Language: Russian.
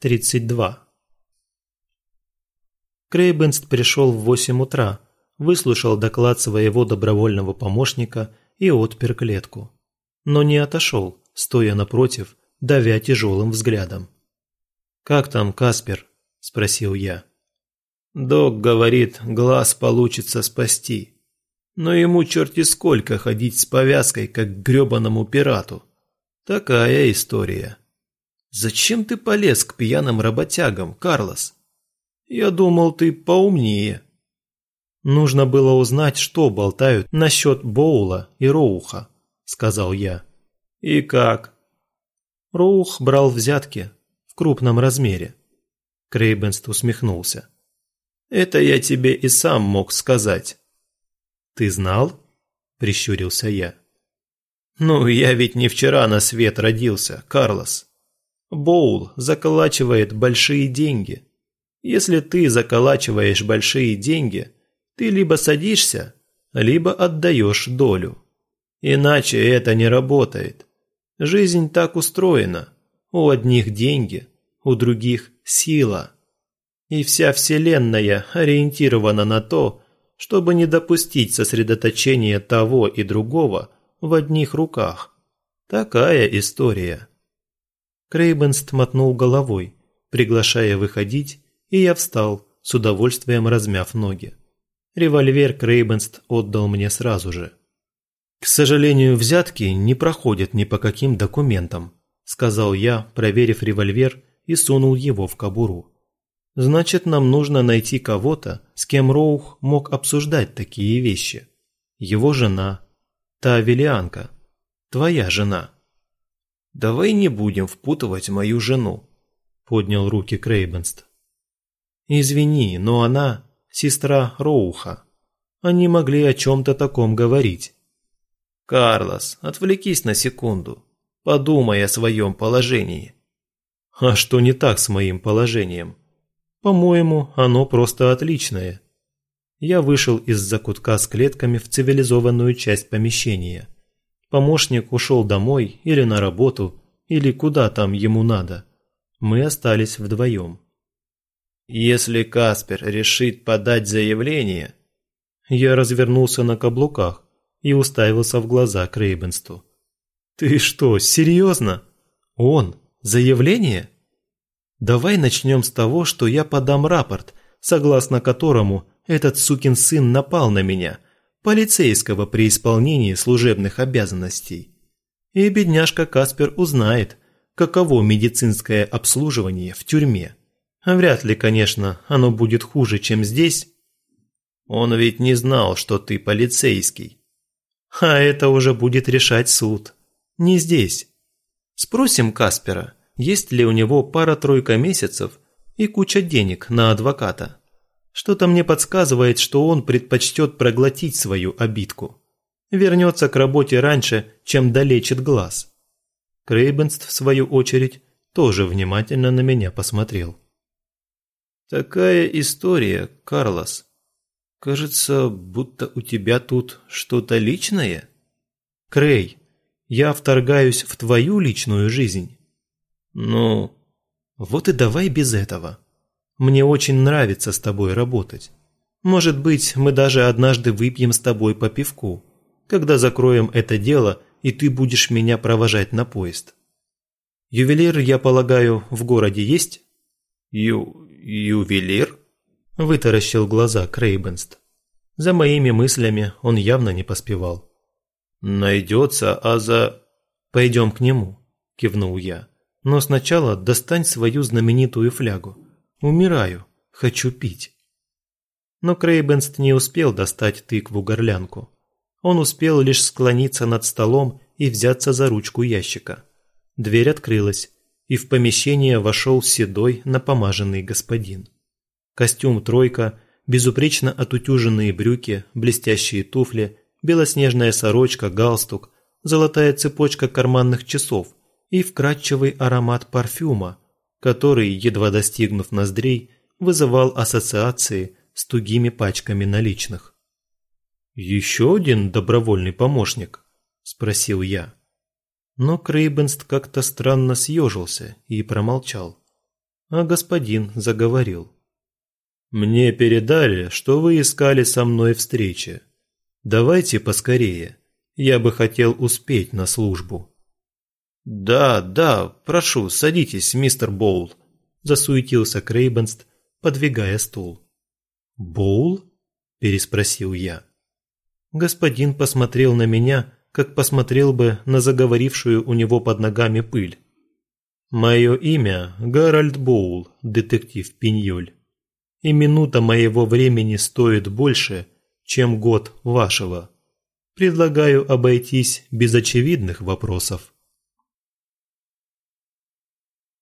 32. Крейбенст пришел в 8 утра, выслушал доклад своего добровольного помощника и отпер клетку. Но не отошел, стоя напротив, давя тяжелым взглядом. «Как там Каспер?» – спросил я. «Док говорит, глаз получится спасти. Но ему черти сколько ходить с повязкой, как гребаному пирату. Такая история». «Зачем ты полез к пьяным работягам, Карлос? Я думал, ты поумнее». «Нужно было узнать, что болтают насчет Боула и Роуха», – сказал я. «И как?» Роух брал взятки в крупном размере. Крейбенст усмехнулся. «Это я тебе и сам мог сказать». «Ты знал?» – прищурился я. «Ну, я ведь не вчера на свет родился, Карлос. Боул заколачивает большие деньги. Если ты заколачиваешь большие деньги, ты либо садишься, либо отдаешь долю. Иначе это не работает. Жизнь так устроена. У одних деньги, у других сила. И вся Вселенная ориентирована на то, чтобы не допустить сосредоточения того и другого в одних руках. Такая история. Крейбенст мотнул головой, приглашая выходить, и я встал, с удовольствием размяв ноги. Револьвер Крейбенст отдал мне сразу же. «К сожалению, взятки не проходят ни по каким документам», сказал я, проверив револьвер и сунул его в кобуру. «Значит, нам нужно найти кого-то, с кем Роух мог обсуждать такие вещи. Его жена, та велианка, твоя жена». «Давай не будем впутывать мою жену», – поднял руки Крейбенст. «Извини, но она сестра Роуха. Они могли о чем-то таком говорить. «Карлос, отвлекись на секунду. Подумай о своем положении». «А что не так с моим положением? По-моему, оно просто отличное». Я вышел из закутка с клетками в цивилизованную часть помещения. Помощник ушел домой или на работу, или куда там ему надо. Мы остались вдвоем. «Если Каспер решит подать заявление...» Я развернулся на каблуках и уставился в глаза Крейбенсту. «Ты что, серьезно? Он? Заявление? Давай начнем с того, что я подам рапорт, согласно которому этот сукин сын напал на меня, полицейского при исполнении служебных обязанностей. И бедняжка Каспер узнает, каково медицинское обслуживание в тюрьме. Вряд ли, конечно, оно будет хуже, чем здесь. Он ведь не знал, что ты полицейский. А это уже будет решать суд. Не здесь. Спросим Каспера, есть ли у него пара-тройка месяцев и куча денег на адвоката. Что-то мне подсказывает, что он предпочтет проглотить свою обидку. Вернется к работе раньше, чем долечит глаз. Крейбенст, в свою очередь, тоже внимательно на меня посмотрел. «Такая история, Карлос», Кажется, будто у тебя тут что-то личное. Крей, я вторгаюсь в твою личную жизнь. Ну, вот и давай без этого. Мне очень нравится с тобой работать. Может быть, мы даже однажды выпьем с тобой по пивку, когда закроем это дело, и ты будешь меня провожать на поезд. Ювелир, я полагаю, в городе есть? Ю... ювелир? Вытаращил глаза Крейбенст. За моими мыслями он явно не поспевал. «Найдется, а за...» «Пойдем к нему», – кивнул я. «Но сначала достань свою знаменитую флягу. Умираю, хочу пить». Но Крейбенст не успел достать тыкву-горлянку. Он успел лишь склониться над столом и взяться за ручку ящика. Дверь открылась, и в помещение вошел седой напомаженный господин костюм «тройка», безупречно отутюженные брюки, блестящие туфли, белоснежная сорочка, галстук, золотая цепочка карманных часов и вкрадчивый аромат парфюма, который, едва достигнув ноздрей, вызывал ассоциации с тугими пачками наличных. «Еще один добровольный помощник?» – спросил я. Но Крейбенст как-то странно съежился и промолчал. а господин заговорил. «Мне передали, что вы искали со мной встречи. Давайте поскорее. Я бы хотел успеть на службу». «Да, да, прошу, садитесь, мистер Боул», – засуетился Крейбенст, подвигая стул. «Боул?» – переспросил я. Господин посмотрел на меня, как посмотрел бы на заговорившую у него под ногами пыль. «Мое имя Гарольд Боул, детектив Пиньоль. И минута моего времени стоит больше, чем год вашего. Предлагаю обойтись без очевидных вопросов».